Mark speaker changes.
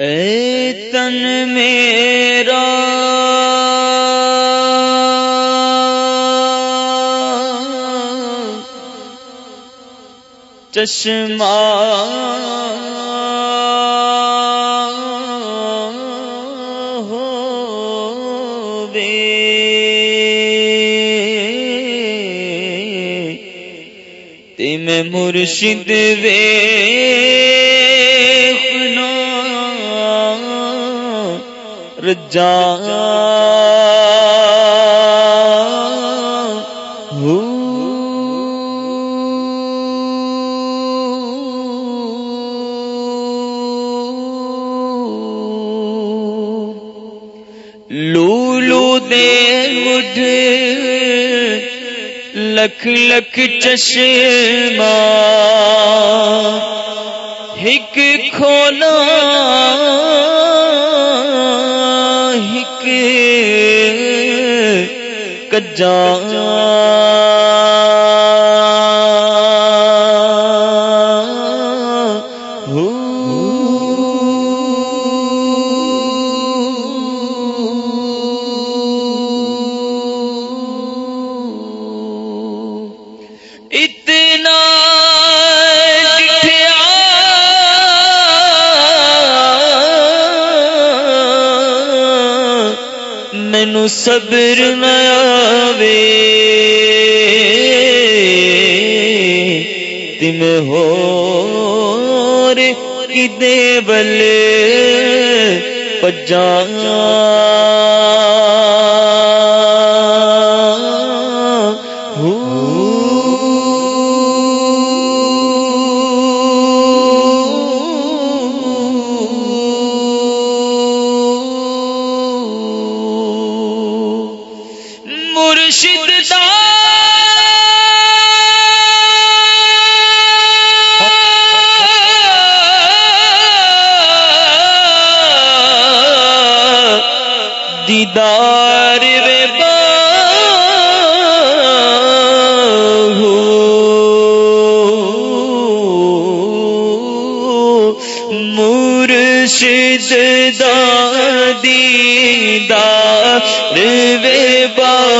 Speaker 1: اے تن میرا چشمہ میں مرشد وے رجا لولو دے مجھے لکھ لکھ چشمہ۔ ہک کھولا کجا مینو صبر نیا وے تم ہو کدے بل پجا دیدار وے با مرشد دادی دار وے با